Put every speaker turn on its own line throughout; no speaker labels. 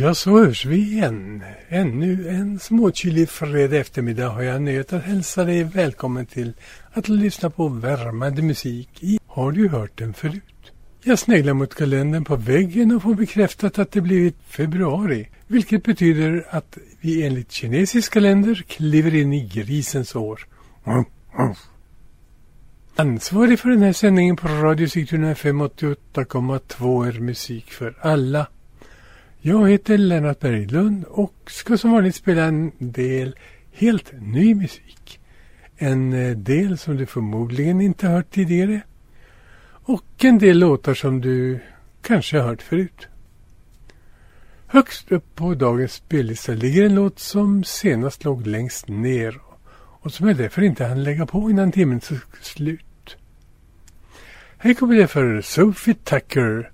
Ja, så hörs vi igen. Ännu en småkylig fredag eftermiddag har jag nöjet att hälsa dig välkommen till att lyssna på värmande musik i Har du hört den förut? Jag sneglar mot kalendern på väggen och får bekräftat att det blivit februari, vilket betyder att vi enligt kinesisk kalender kliver in i grisens år. Ansvarig för den här sändningen på Radio Sigtuna 588,2 är musik för alla. Jag heter Lennart Berglund och ska som vanligt spela en del helt ny musik. En eh, del som du förmodligen inte hört tidigare. Och en del låtar som du kanske har hört förut. Högst upp på dagens spellista ligger en låt som senast låg längst ner och som jag därför inte hann lägga på innan timmen tog slut. Här kommer det för Sophie Tucker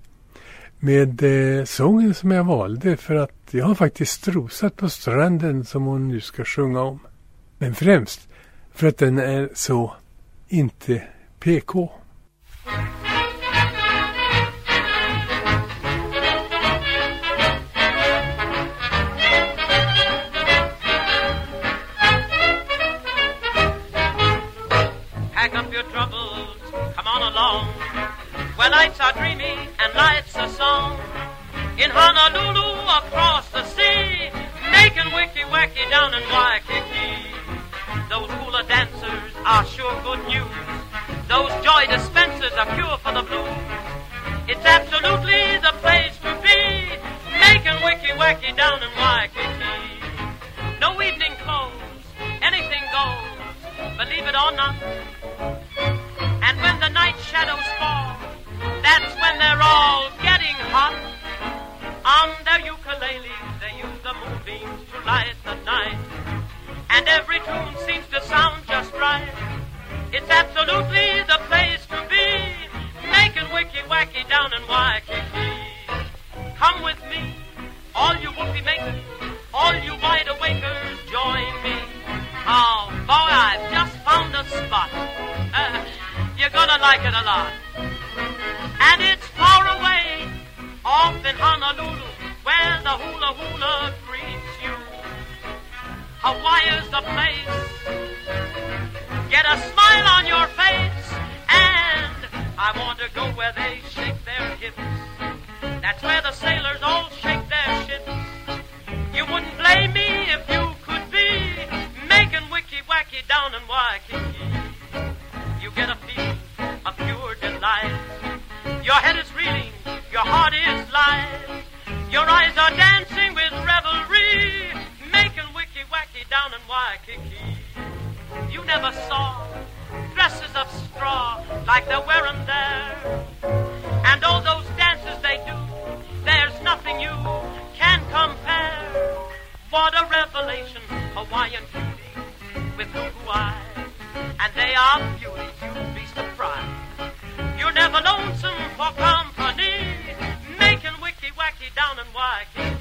med eh, sången som jag valde för att jag har faktiskt strosat på stranden som hon nu ska sjunga om. Men främst för att den är så inte PK.
Pack up your troubles, come on along. Well, nights are dreaming. Honolulu, across the sea, making wicky wacky down in Waikiki. Those hula dancers are sure good news. Those joy dispensers are cure for the blues. It's absolutely the place to be, making wicky wacky down in Waikiki. No evening clothes, anything goes, believe it or not. And when the night shadows fall, that's when they're all getting hot. Down in Waikiki.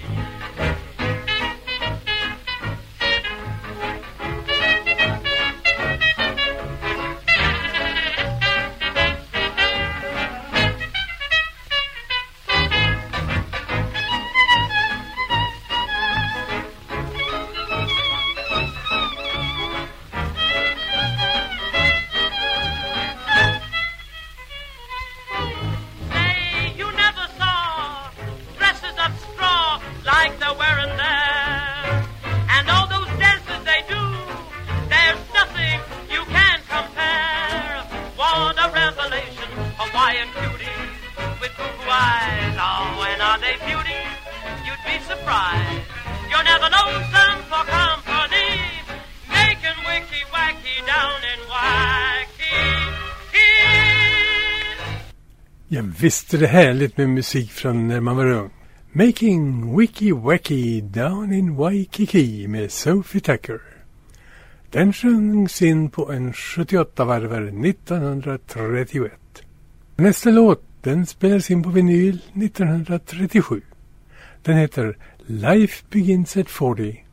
Visst är det härligt med musik från när man var ung. Making Wiki Wacky Down in Waikiki med Sophie Tucker. Den sjöngs in på en 78-varvare 1931. Nästa låt den spelades in på vinyl 1937. Den heter Life Begins at 40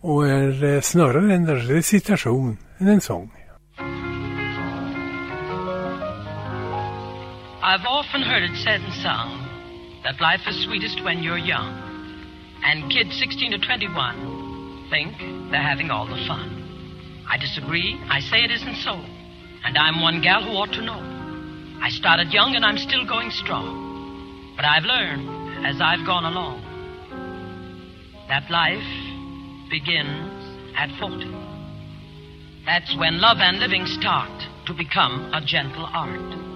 och är eh, snarare en recitation än en sång.
I've often heard it said and sung that life is sweetest when you're young. And kids 16 to 21 think they're having all the fun. I disagree. I say it isn't so. And I'm one gal who ought to know. I started young and I'm still going strong. But I've learned as I've gone along that life begins at 40. That's when love and living start to become a gentle art.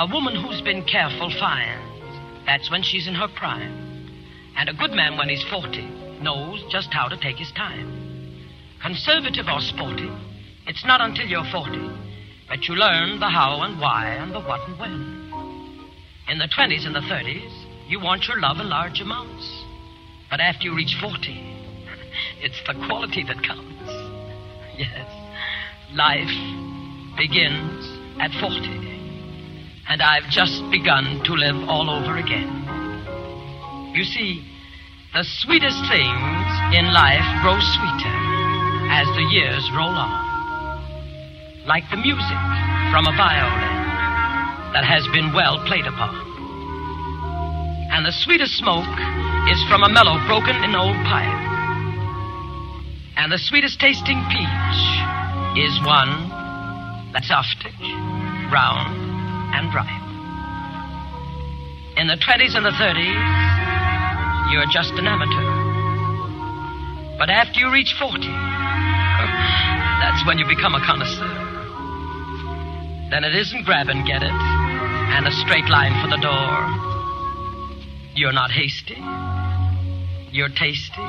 A woman who's been careful finds that's when she's in her prime. And a good man, when he's 40, knows just how to take his time. Conservative or sporty, it's not until you're 40 that you learn the how and why and the what and when. In the 20s and the 30s, you want your love in large amounts. But after you reach 40, it's the quality that counts. Yes, life begins at 40 and I've just begun to live all over again. You see, the sweetest things in life grow sweeter as the years roll on. Like the music from a violin that has been well played upon. And the sweetest smoke is from a mellow broken in old pipe. And the sweetest tasting peach is one that's after, round, and ripe. In the 20s and the 30s, you're just an amateur. But after you reach 40, that's when you become a connoisseur. Then it isn't grab and get it and a straight line for the door. You're not hasty. You're tasty.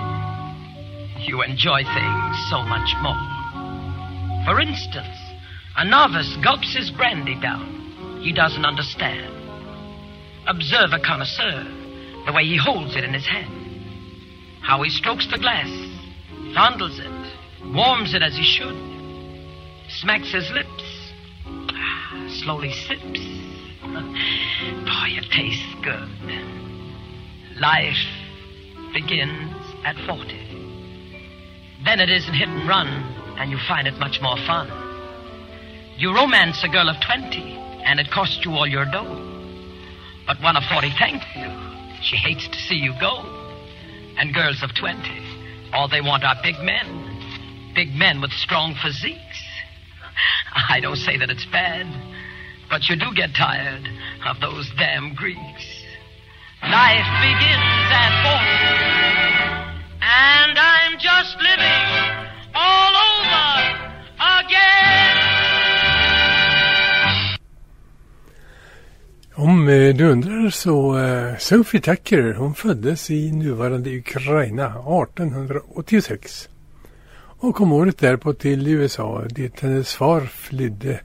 You enjoy things so much more. For instance, a novice gulps his brandy down he doesn't understand. Observe a connoisseur, the way he holds it in his hand, how he strokes the glass, fondles it, warms it as he should, smacks his lips, ah, slowly sips. Boy, it tastes good. Life begins at 40. Then it isn't hit and run, and you find it much more fun. You romance a girl of 20 and it cost you all your dough. But one of 40 thanks you. She hates to see you go. And girls of 20, all they want are big men. Big men with strong physiques. I don't say that it's bad, but you do get tired of those damn Greeks. Life begins at 40, and I'm just living all over again.
Om eh, du undrar så eh, Sophie Tucker hon föddes i nuvarande Ukraina 1886 och kom året därpå till USA dit hennes far flydde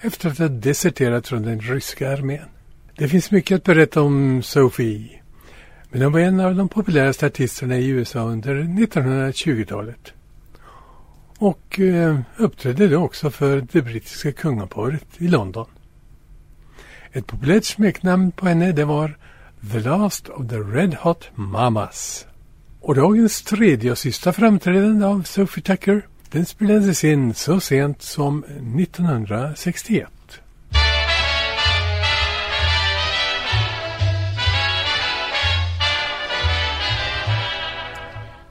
efter att ha deserterat från den ryska armén. Det finns mycket att berätta om Sophie men hon var en av de populäraste artisterna i USA under 1920-talet och eh, uppträdde då också för det brittiska kungaparet i London. Ett populärt smeknamn på henne det var The Last of the Red Hot Mamas. Och dagens tredje och sista framträdande av Sophie Tucker den spelades in så sent som 1961.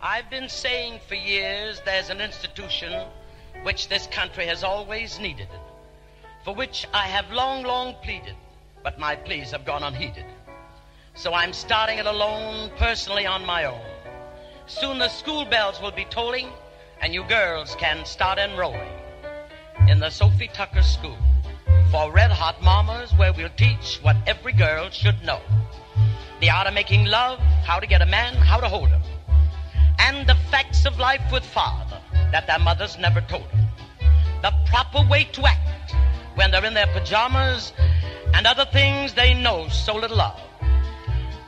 I've been saying for years there's an institution which this country has always needed, for which I have long, long pleaded. But my pleas have gone unheeded. So I'm starting it alone, personally on my own. Soon the school bells will be tolling, and you girls can start enrolling in the Sophie Tucker School for red hot mamas, where we'll teach what every girl should know the art of making love, how to get a man, how to hold him, and the facts of life with father that their mothers never told them, the proper way to act when they're in their pajamas and other things they know so little of.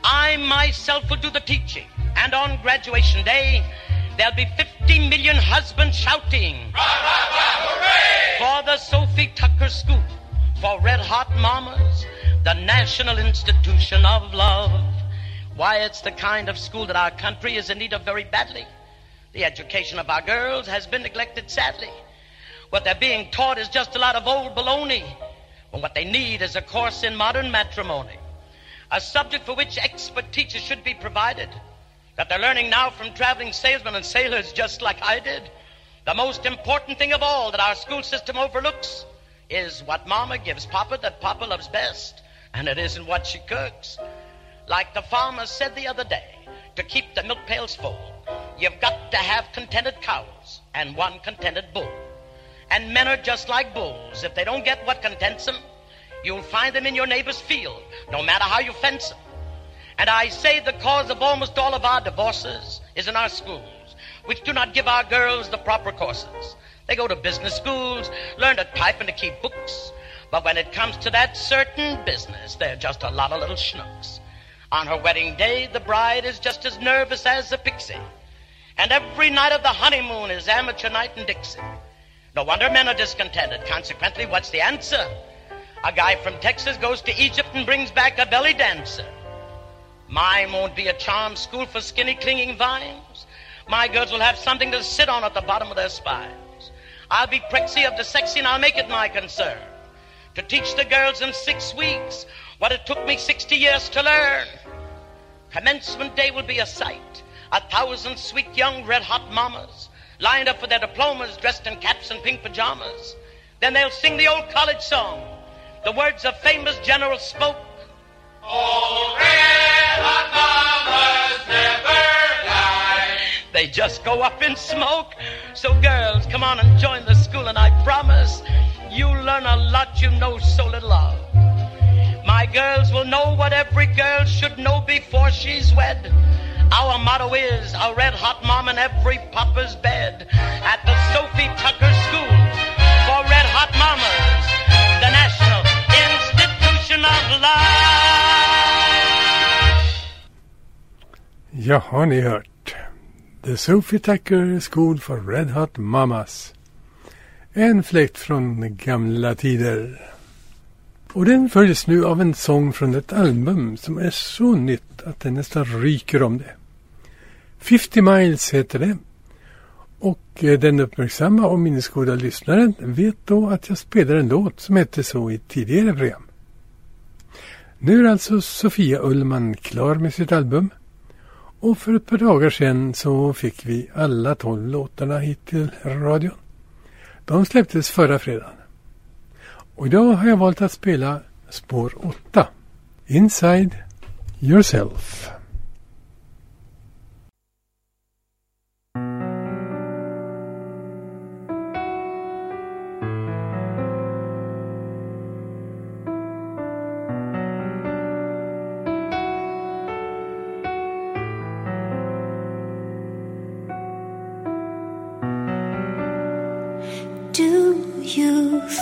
I myself will do the teaching, and on graduation day, there'll be 50 million husbands shouting for the Sophie Tucker School, for red hot mamas, the national institution of love. Why, it's the kind of school that our country is in need of very badly. The education of our girls has been neglected sadly. What they're being taught is just a lot of old baloney but what they need is a course in modern matrimony, a subject for which expert teachers should be provided.
that they're learning now from traveling salesmen and sailors just like I did. The most important thing of all that our school system overlooks is what Mama gives Papa that Papa loves best, and it isn't what she cooks. Like the farmer said the other day, to keep the milk pails full, you've got to have contented cows and one contented bull. And men are just like bulls. If they don't get what contents them, you'll find them in your neighbor's field, no matter how you fence them. And I say the cause of almost all of our divorces is in our schools, which do not give our girls the proper courses. They go to business schools, learn to type and to keep books. But when it comes to that certain business, they're just a lot of little schnooks. On her wedding day, the bride is just as nervous as a pixie. And every night of the honeymoon is amateur night in Dixie. No wonder men are discontented. Consequently, what's the answer? A guy from Texas goes to Egypt and brings back a belly dancer. Mine won't be a charm school for skinny clinging vines. My girls will have something to sit on at the bottom of their spines. I'll be prexy of the sexy and I'll make it my concern to teach the girls in six weeks what it took me 60 years to learn. Commencement day will be a sight. A thousand sweet young red hot mamas lined up for their diplomas dressed in caps and pink pajamas. Then they'll sing the old college song. The words a famous general spoke.
Old red hot mamas never lie.
They just go up in smoke. So girls, come on and join the school and I promise you'll learn a lot you know so little of. My girls will know what every girl should know before she's wed. Our motto is a red hot mom in every papa's bed at the Sophie Tucker School for Red Hot Mamas, the National Institution of Life.
Ja, har ni hört? The Sophie Tucker School for Red Hot Mamas. En fläkt från gamla tider. Och den följs nu av en sång från ett album som är så nytt att det nästan ryker om det. 50 miles heter det. Och eh, den uppmärksamma och minnesgoda lyssnaren vet då att jag spelar en låt som hette så i tidigare program. Nu är alltså Sofia Ullman klar med sitt album. Och för ett par dagar sedan så fick vi alla tolv låtarna hit till radion. De släpptes förra fredagen. Och idag har jag valt att spela spår 8. Inside Yourself.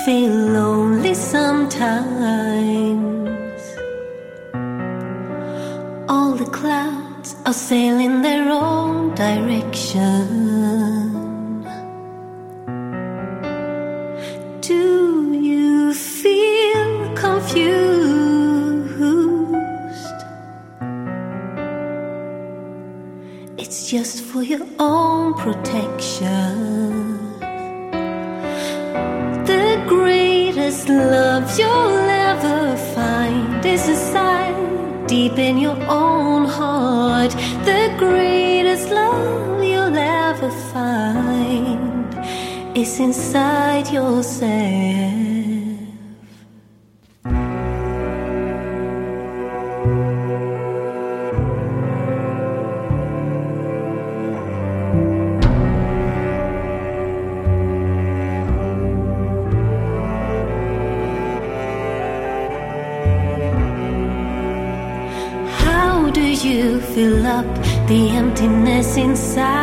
Feel lonely sometimes? All the clouds are sailing their own direction. Inside yourself. How do you fill up the emptiness inside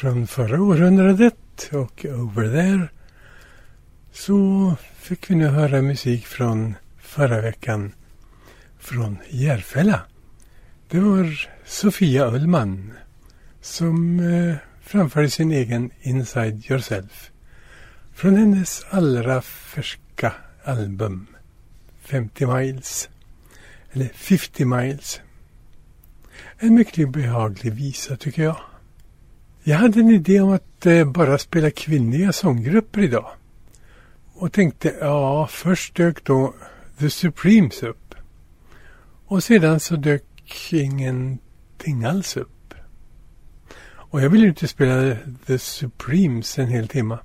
från förra århundradet och Over There så fick vi nu höra musik från förra veckan från Järfälla. Det var Sofia Ullman som eh, framförde sin egen Inside Yourself från hennes allra färska album 50 Miles eller 50 Miles. En mycket behaglig visa tycker jag. Jag hade en idé om att eh, bara spela kvinnliga sånggrupper idag. Och tänkte, ja, först dök då The Supremes upp. Och sedan så dök ingenting alls upp. Och jag ville ju inte spela The Supremes en hel timme.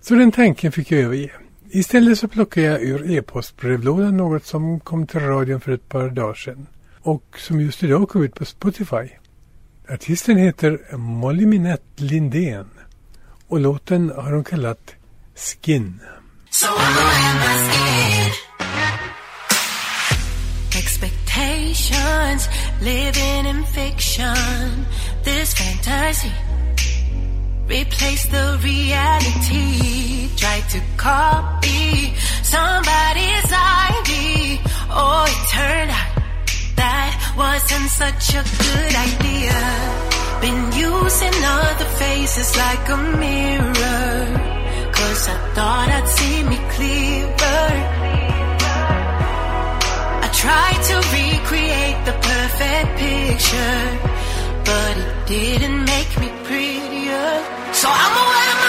Så den tanken fick jag överge. Istället så plockade jag ur e-postbrevlådan något som kom till radion för ett par dagar sedan och som just idag kom ut på Spotify. Artisten heter Molly Minette Lindén och låten har hon kallat Skin.
So. Expectations, living in fiction. This fantasy replace the reality. Try to copy somebody's ID. Oh, it turned out wasn't such a good idea. Been using other faces like a mirror. Cause I thought I'd see me clearer. I tried to recreate the perfect picture, but it didn't make me prettier. So I'ma wear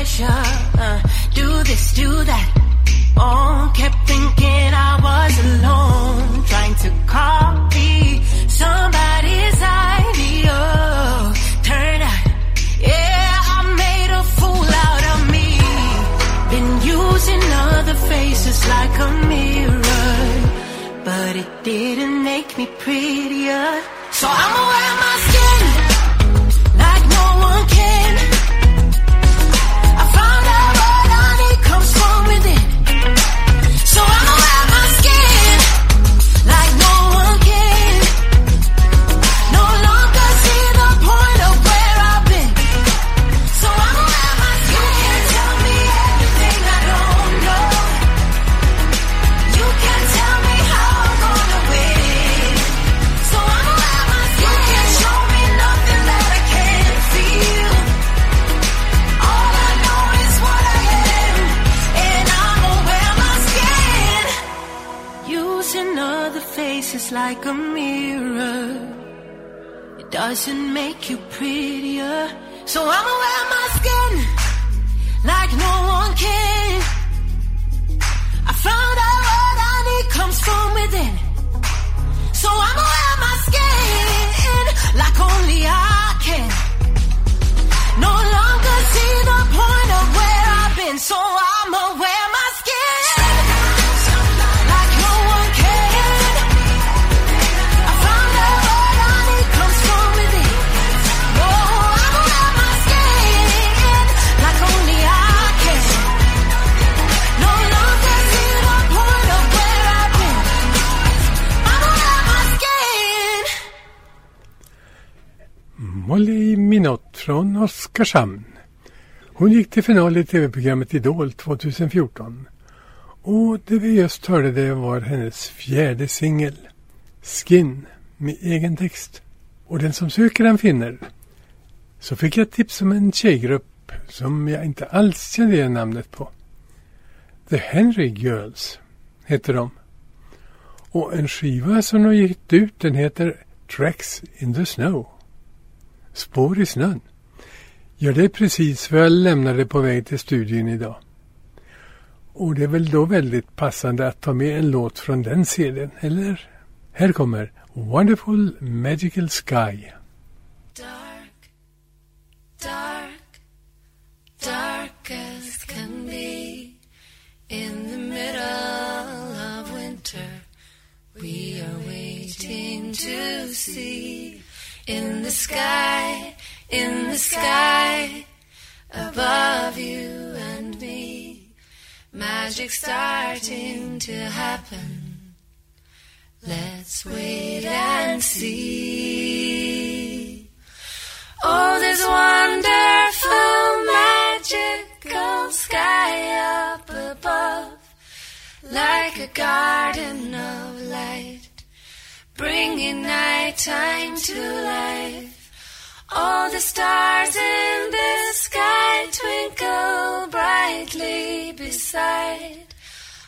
pressure. Uh, do this, do that. Oh, kept thinking I was alone, trying to copy somebody's idea. Turn out, yeah, I made a fool out of me. Been using other faces like a mirror, but it didn't make me prettier. So I'ma wear my like a mirror. It doesn't make you prettier. So I'ma wear my skin like no one can. I found out what I need comes from within. So I'ma wear my skin like only I can. No longer see the point of where I've been, so I'ma wear.
Minott från Oskarshamn. Hon gick till final i tv-programmet Idol 2014. Och det vi just hörde det var hennes fjärde singel. Skin med egen text. Och den som söker den finner. Så fick jag tips om en tjejgrupp som jag inte alls kände igen namnet på. The Henry Girls heter de. Och en skiva som de gett ut den heter Tracks in the Snow. Spår i snön. Ja, det är precis vad jag lämnade på väg till studion idag. Och det är väl då väldigt passande att ta med en låt från den serien, eller? Här kommer Wonderful Magical Sky.
Dark, dark, dark in the sky, above you and me, magic starting to happen. Let's wait and see. Oh, this wonderful magical sky up above, like a garden of light, bringing nighttime to life. All the stars in the sky twinkle brightly beside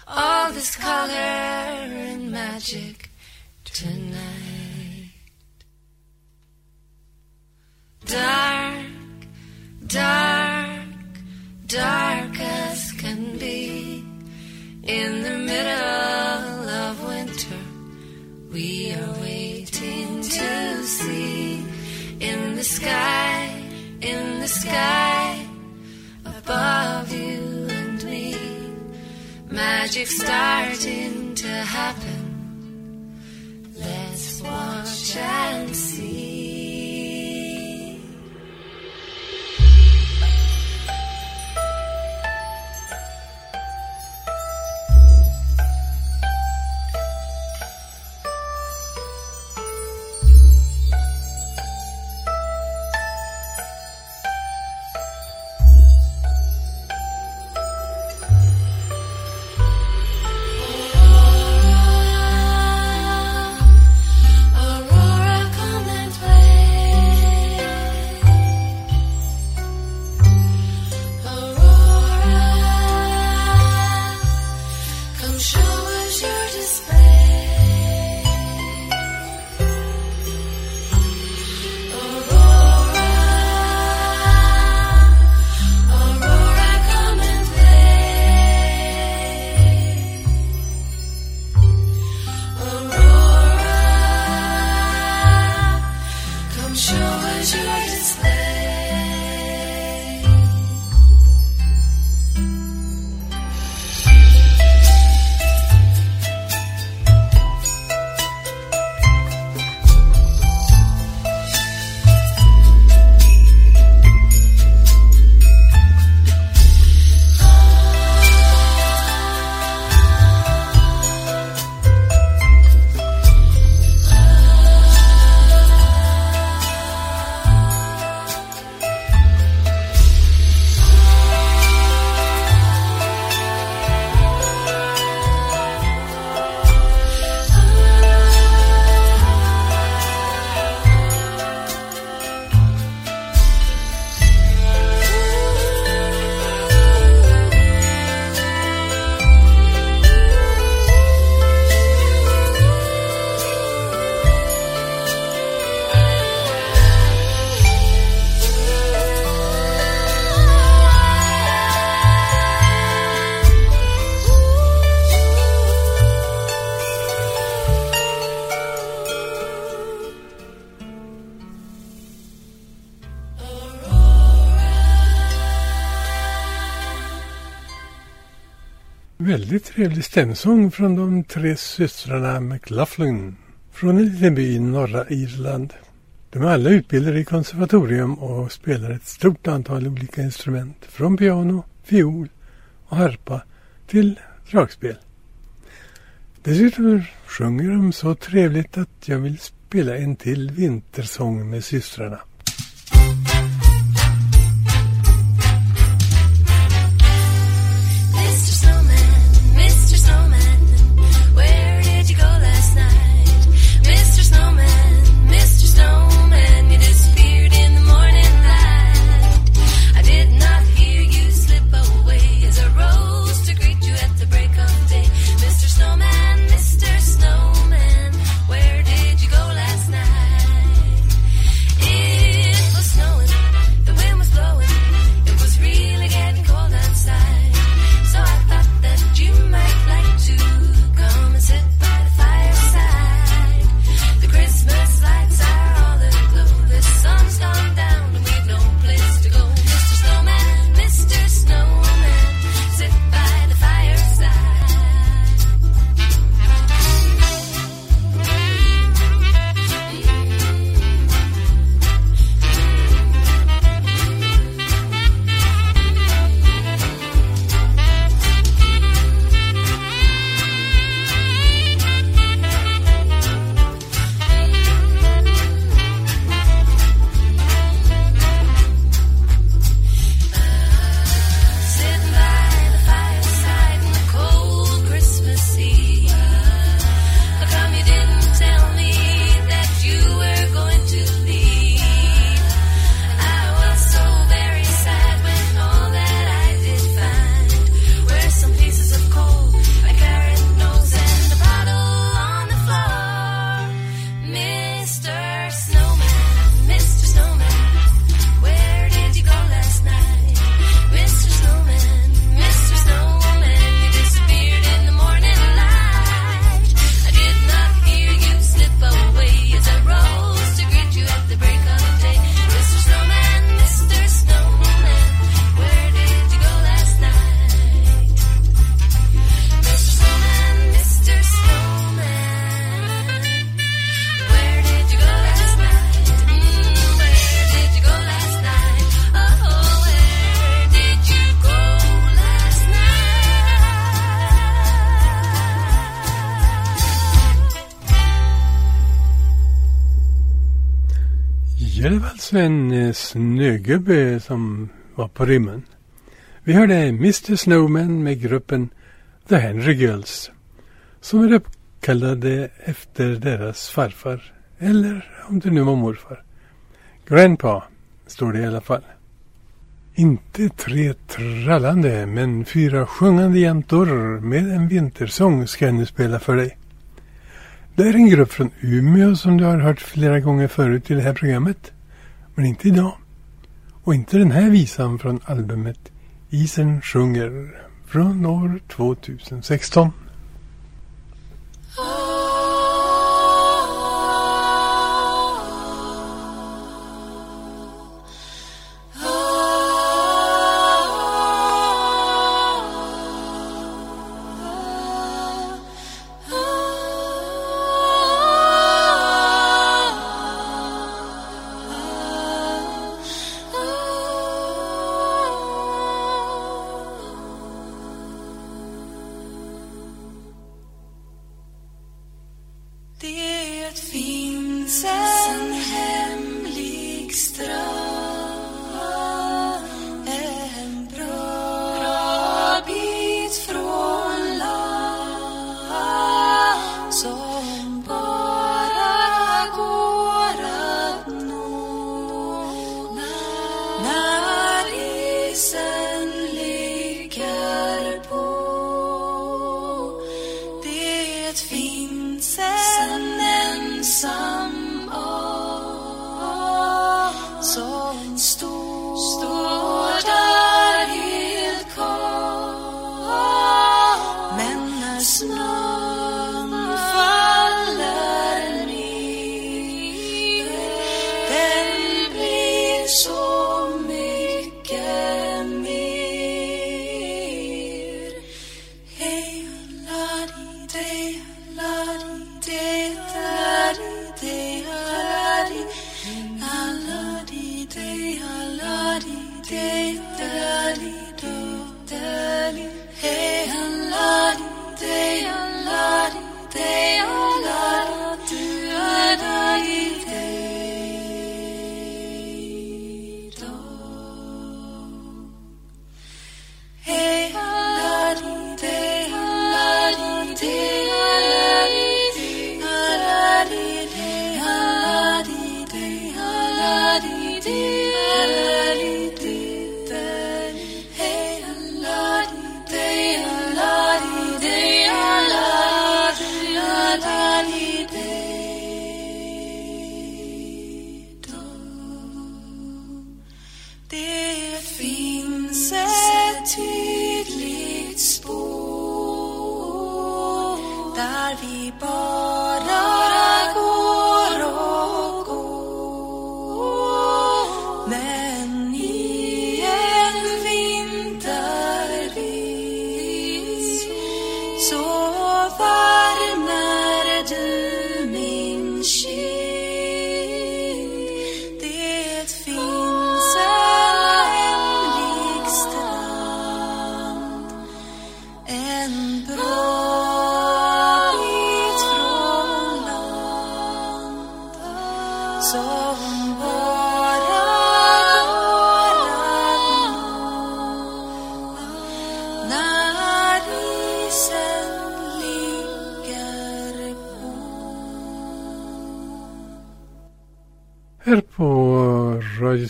all this color and magic tonight. Dark, dark, dark as can be. In the middle of winter, we are the sky, in the sky, above you and me, magic starting to happen. Let's watch and see. väldigt trevlig stämsång från de tre systrarna McLaughlin från en liten by i norra Irland. De är alla utbildade i konservatorium och spelar ett stort antal olika instrument från piano, fiol och harpa till dragspel. Dessutom sjunger de så trevligt att jag vill spela en till vintersång med systrarna. snögubbe som var på rymmen. Vi hörde Mr Snowman med gruppen The Henry Girls som är uppkallade efter deras farfar eller om det nu var morfar. Grandpa står det i alla fall. Inte tre trallande men fyra sjungande jäntor med en vintersång ska jag nu spela för dig. Det är en grupp från Umeå som du har hört flera gånger förut i det här programmet. Men inte idag. Och inte den här visan från albumet Isen sjunger från år 2016.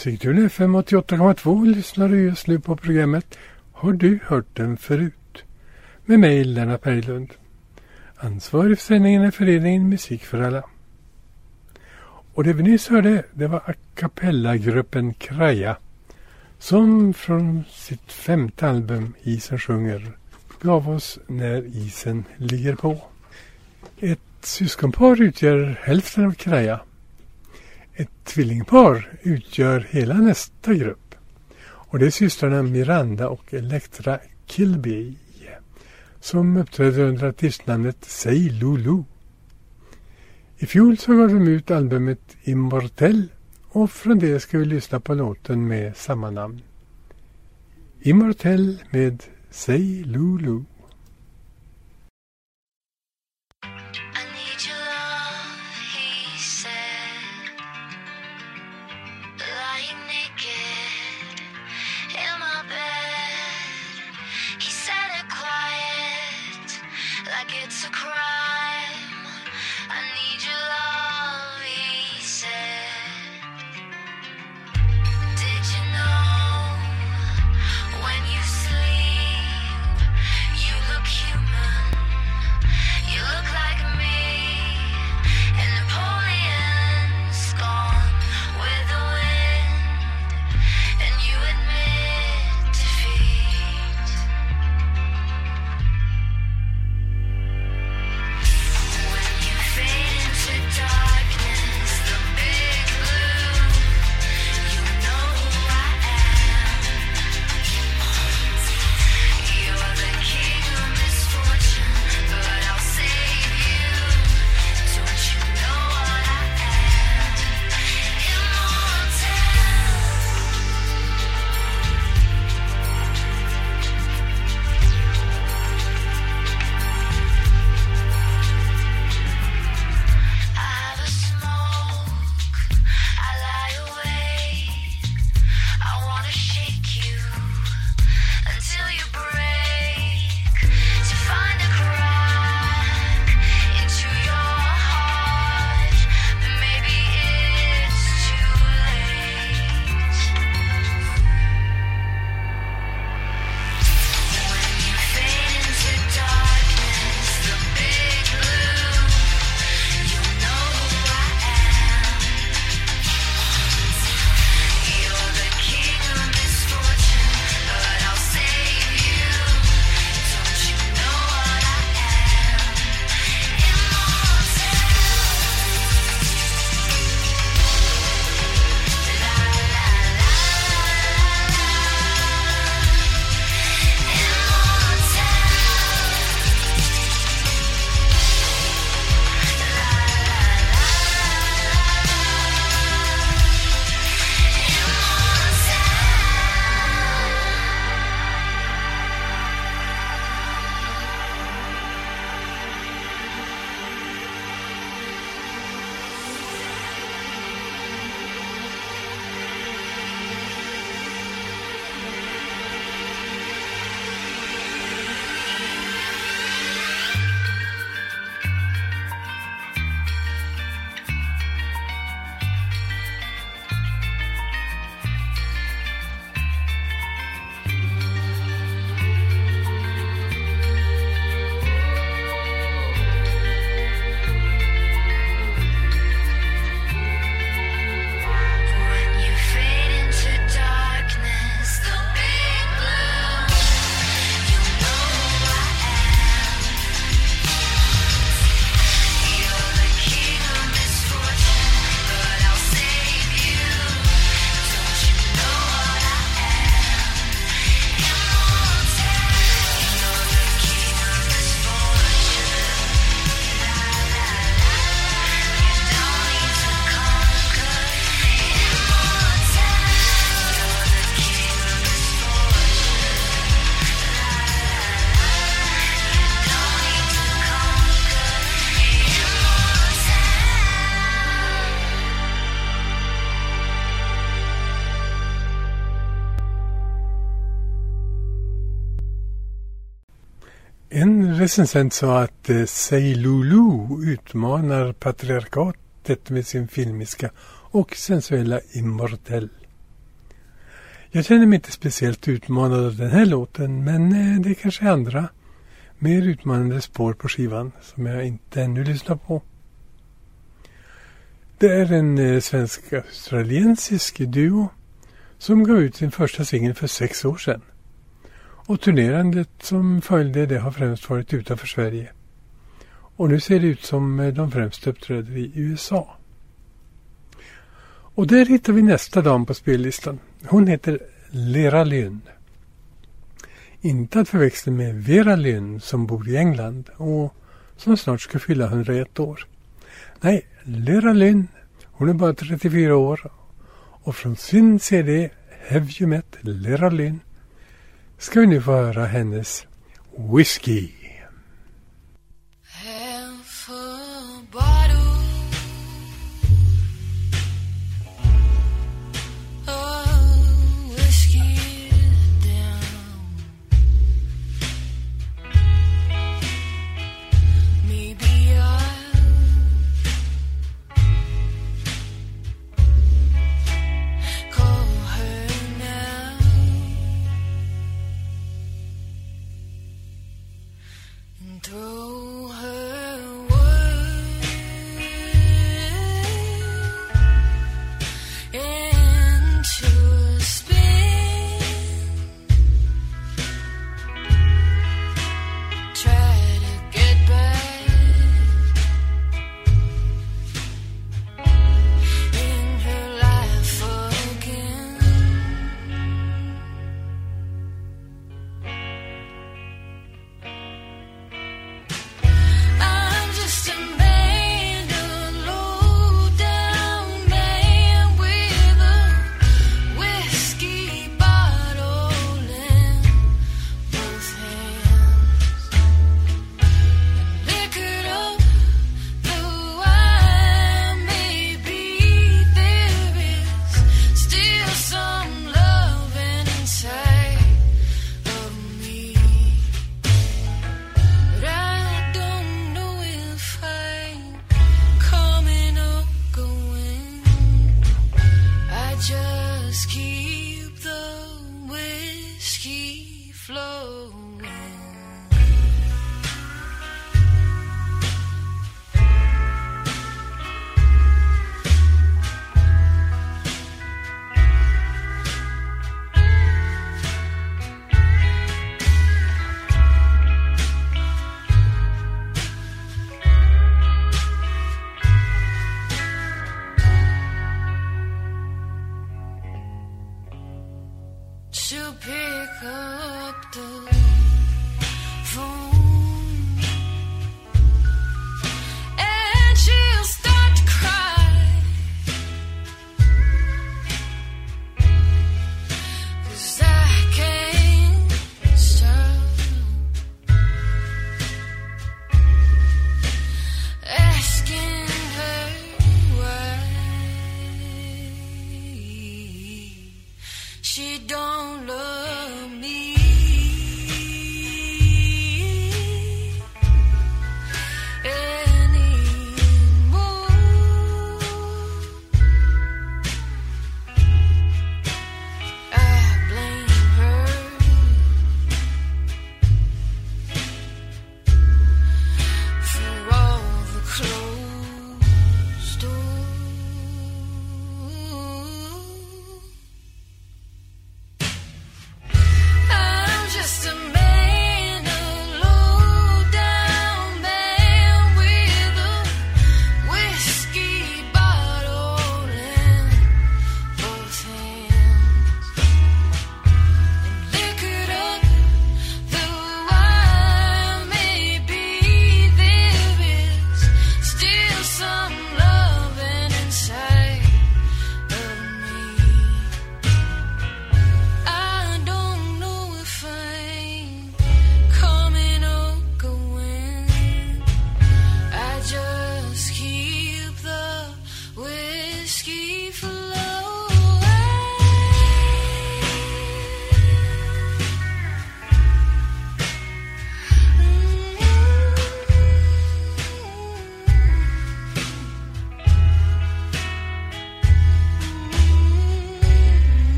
Sigtuna FM 88,2 lyssnar du just nu på programmet Har du hört den förut? Med mig Lennart Berglund. Ansvarig för sändningen är föreningen Musik för alla. Och det vi nyss hörde det var a cappella-gruppen Kraja som från sitt femte album Isen sjunger gav oss När isen ligger på. Ett syskonpar utgör hälften av Kraja. Ett tvillingpar utgör hela nästa grupp. Och det är systrarna Miranda och Elektra Kilby som uppträder under artistnamnet Say Lulu. I fjol så gav de ut albumet Immortell och från det ska vi lyssna på låten med samma namn. Immortell med Say Lulu.
Recensent sa att eh, Say utmanar patriarkatet med sin filmiska och sensuella immortell. Jag känner mig inte speciellt utmanad av den här låten men eh, det är kanske andra mer utmanande spår på skivan som jag inte ännu lyssnar på. Det är en eh, svensk-australiensisk duo som gav ut sin första singel för sex år sedan. Och turnerandet som följde det har främst varit utanför Sverige. Och nu ser det ut som eh, de främst uppträder i USA. Och där hittar vi nästa dam på spellistan. Hon heter Lera Lynn. Inte att förväxla med Vera Lynn som bor i England och som snart ska fylla 101 år. Nej, Lera Lynn, hon är bara 34 år och från sin CD Have You Met Lera Lynn ska vi nu få höra hennes Whiskey.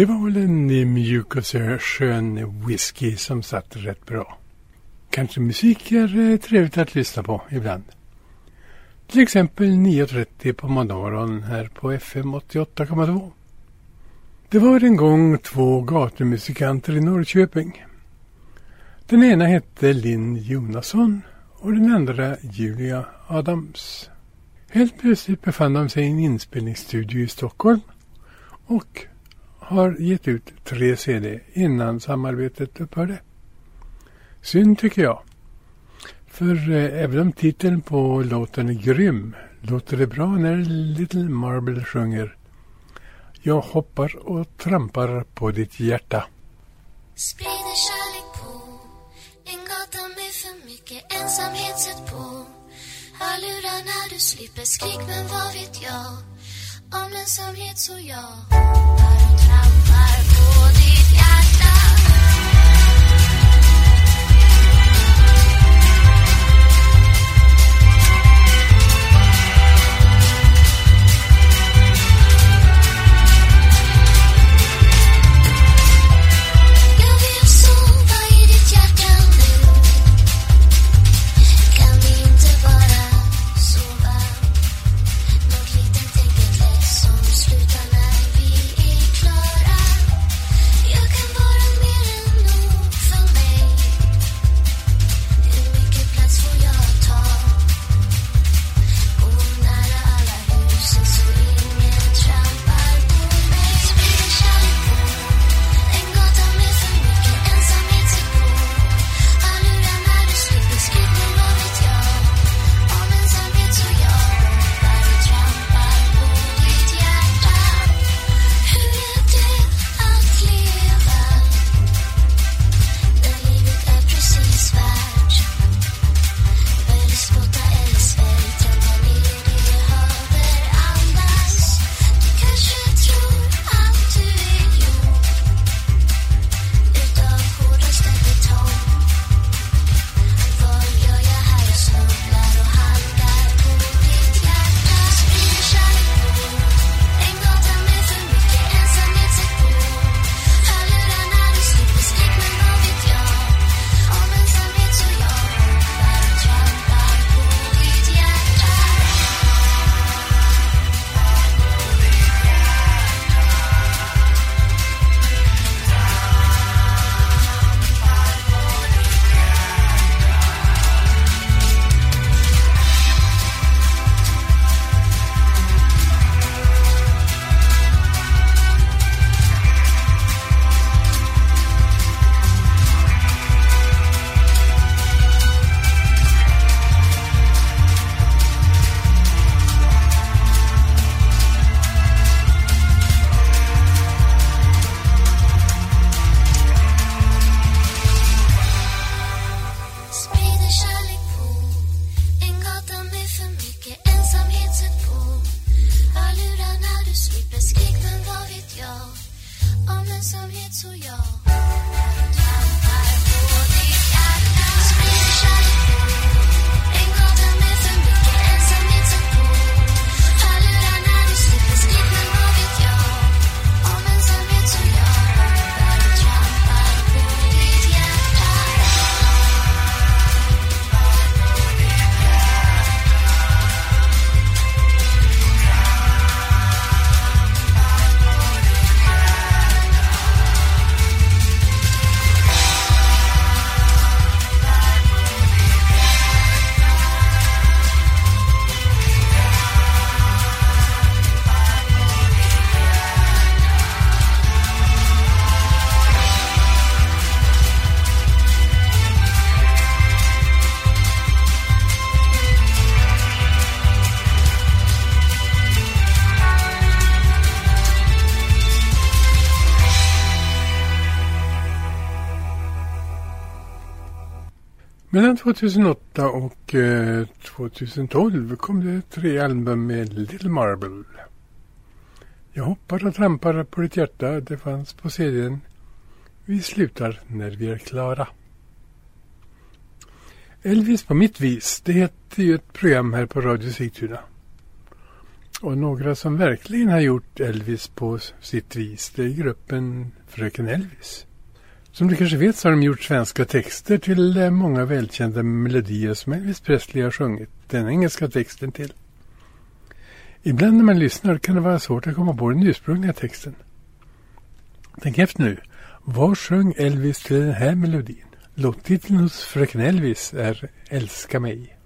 Det var väl en eh, mjuk och så skön whisky som satt rätt bra. Kanske musik är eh, trevligt att lyssna på ibland. Till exempel 9.30 på måndagsmorgon här på FM 88,2. Det var en gång två gatumusikanter i Norrköping. Den ena hette Linn Jonasson och den andra Julia Adams. Helt plötsligt befann de sig i en inspelningsstudio i Stockholm och har gett ut tre CD innan samarbetet upphörde. Synd tycker jag. För eh, även om titeln på låten är grym låter det bra när Little Marble sjunger Jag hoppar och trampar på ditt hjärta.
Sprider kärlek på En gata med för mycket ensamhet sett på Hörlurar när du slipper skrik men vad vet jag Om ensamhet så jag hoppar
2008 och eh, 2012 kom det tre album med Little Marble. Jag hoppar och trampar på ditt hjärta. Det fanns på CDn. Vi slutar när vi är klara. Elvis på mitt vis. Det heter ju ett program här på Radio Sigtuna.
Och några som verkligen har gjort Elvis på sitt vis, det är gruppen Fröken Elvis. Som du kanske vet så har de gjort svenska texter till eh, många välkända melodier som Elvis Presley har sjungit den engelska texten till. Ibland när man lyssnar kan det vara svårt att komma på den ursprungliga texten. Tänk efter nu. Vad sjöng Elvis till den här melodin? Låttiteln hos Fröken Elvis är Älska mig.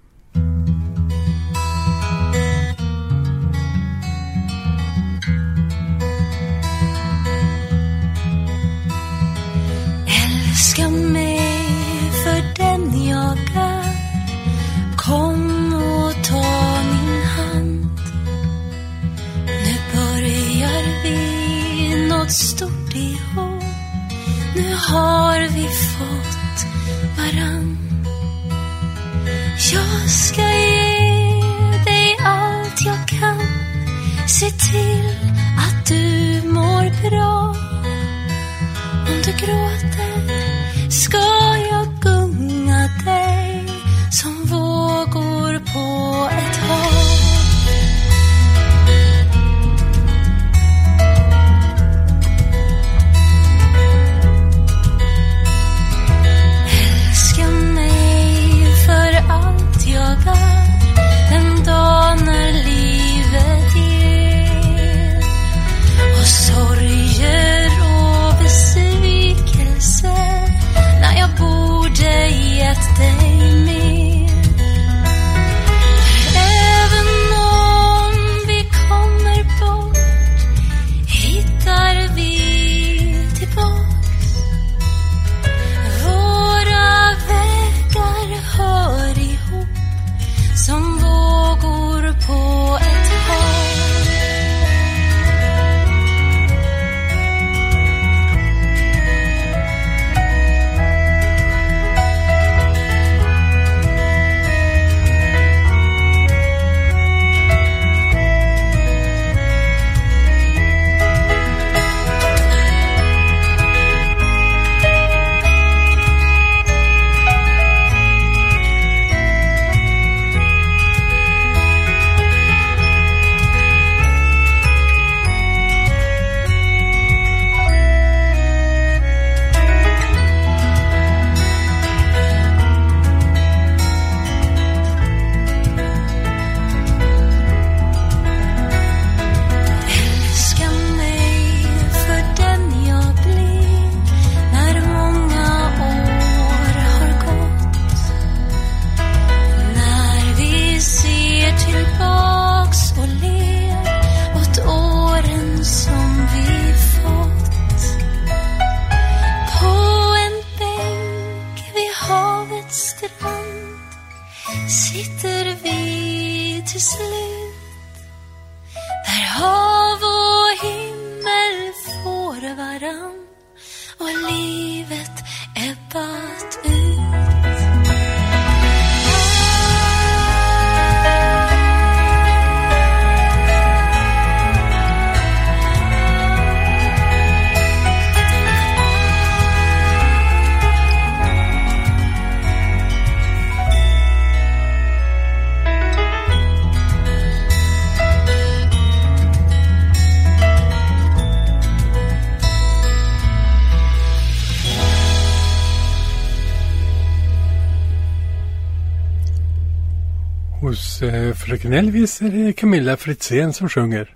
Fröken Elvis är det Camilla Fritzén som sjunger.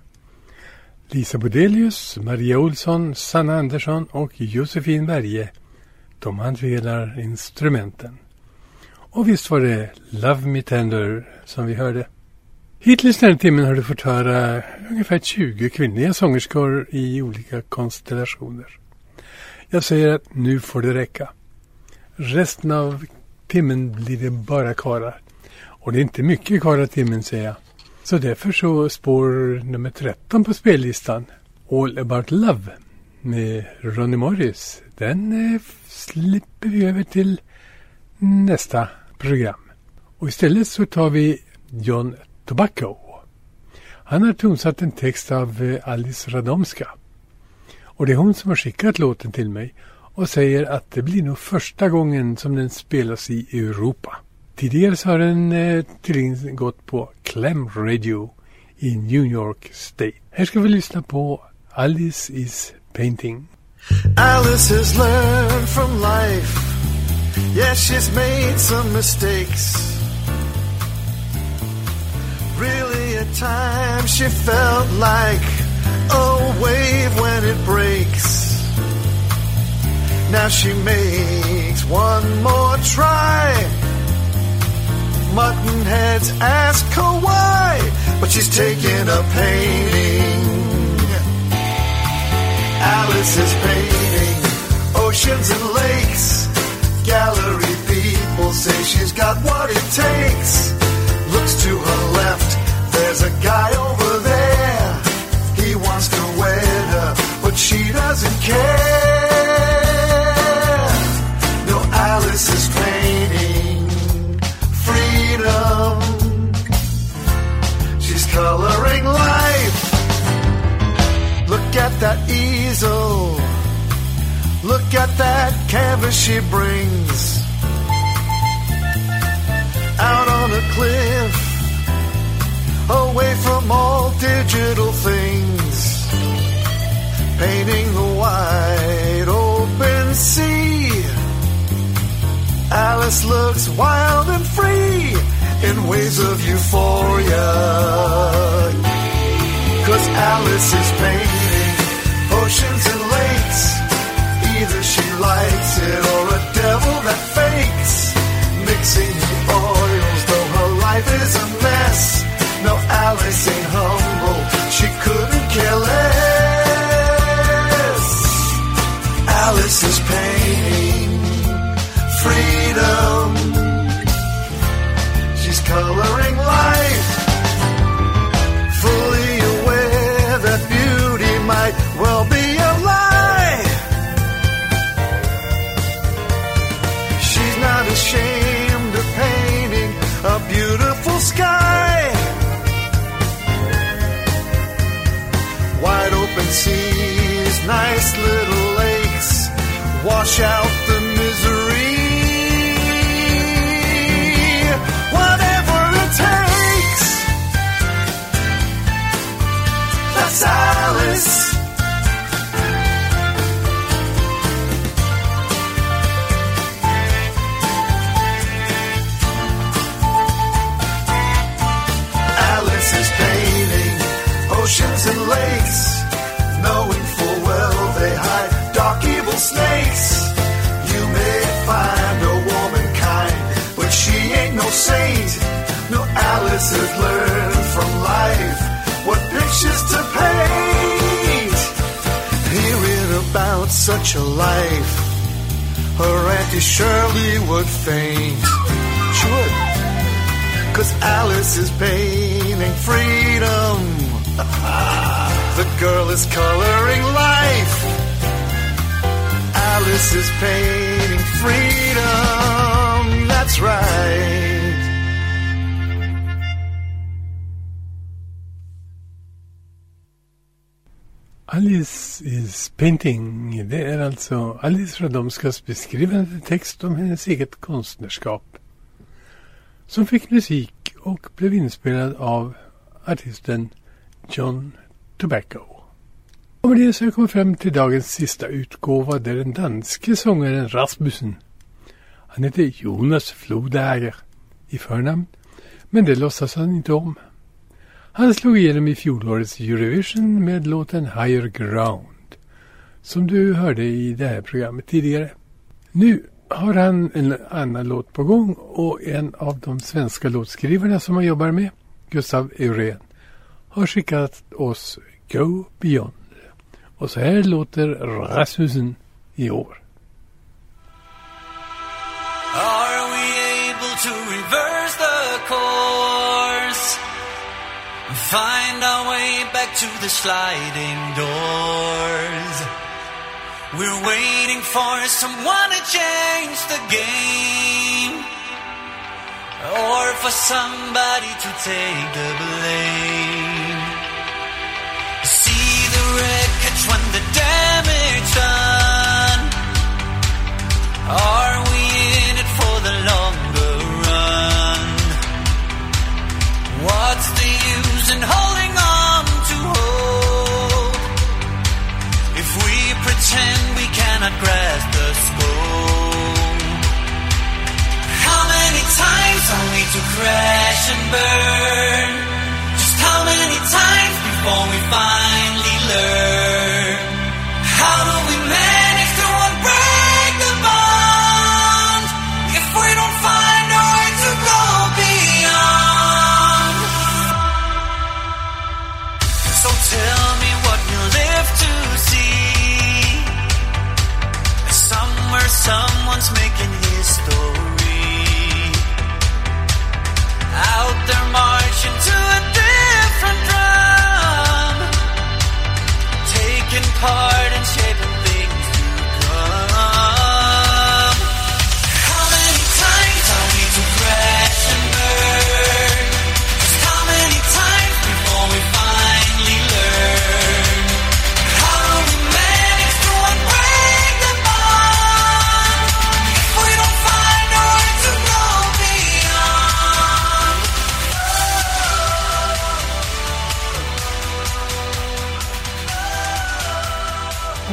Lisa Bodelius, Maria Olsson, Sanna Andersson och Josefin Berge. De hanterar instrumenten. Och visst var det Love Me Tender som vi hörde. Hittills den här timmen har du fått höra ungefär 20 kvinnliga sångerskor i olika konstellationer. Jag säger att nu får det räcka. Resten av timmen blir det bara karlar. Och det är inte mycket kvar av timmen säger jag. Så därför så spår nummer 13 på spellistan. All about love med Ronnie Morris. Den eh, slipper vi över till nästa program. Och istället så tar vi John Tobacco. Han har tonsatt en text av eh, Alice Radomska. Och det är hon som har skickat låten till mig och säger att det blir nog första gången som den spelas i Europa. Tidigare så har den eh, tydligen gått på Clem Radio
i New York State. Här ska vi lyssna på Alice is Painting.
Alice has learned from life. Yes, she's made some mistakes. Really, at times she felt like a wave when it breaks. Now she makes one more try. Mutton heads ask her why, but she's taking a painting. Alice is painting oceans and lakes. Gallery people say she's got what it takes. Looks to her left, there's a guy over there. He wants to wed her, but she doesn't care. Easel. Look at that canvas she brings. Out on a cliff, away from all digital things. Painting the wide open sea. Alice looks wild and free in waves of euphoria. Cause Alice is painting oceans and lakes. Either she likes it or a devil that fakes. Mixing the oils, though her life is a mess. No, Alice ain't humble, she couldn't care less. Alice is painting freedom. She's coloring nice little lakes, wash out the misery. Such a life, her Auntie Shirley would faint. She would. Cause Alice is painting freedom. the girl is coloring life. Alice is painting freedom. That's right.
Alice is painting. Det är alltså Alice Radomskas beskrivande text om hennes eget konstnärskap. Som fick musik och blev inspelad av artisten John Tobacco. Och med det så har jag kommit fram till dagens sista utgåva där den danske sångaren Rasmussen. Han heter Jonas Flodager i förnamn, men det låtsas han inte om. Han slog igenom i fjolårets Eurovision med låten Higher Ground. Som du hörde i det här programmet tidigare. Nu har han en annan låt på gång och en av de svenska låtskrivarna som han jobbar med, Gustav Eurén, har skickat oss Go Beyond. Och så här låter Rasmussen i år.
Find our way back to the sliding doors. We're waiting for someone to change the game. Or for somebody to take the blame. See the wreckage when the damage done. Are we in it for the longer run? What's the to crash and burn? Just how many times before we finally learn? How do we manage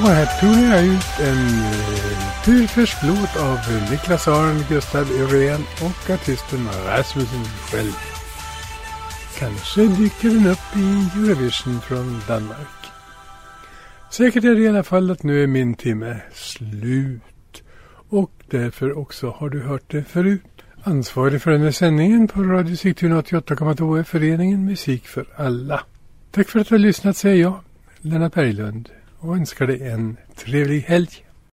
Och här tog jag ut en eh, Pyrfers låt av eh, Niklas Aron, Gustav Irén och artisten Rasmussen själv. Kanske dyker den upp i Eurovision från Danmark. Säkert är det i alla fall att nu är min timme slut. Och därför också har du hört det förut. Ansvarig för den här sändningen på Radio Sigtuna 88,2 är föreningen Musik för alla. Tack för att du har lyssnat säger jag, Lennart Berglund, och önskar dig en trevlig helg.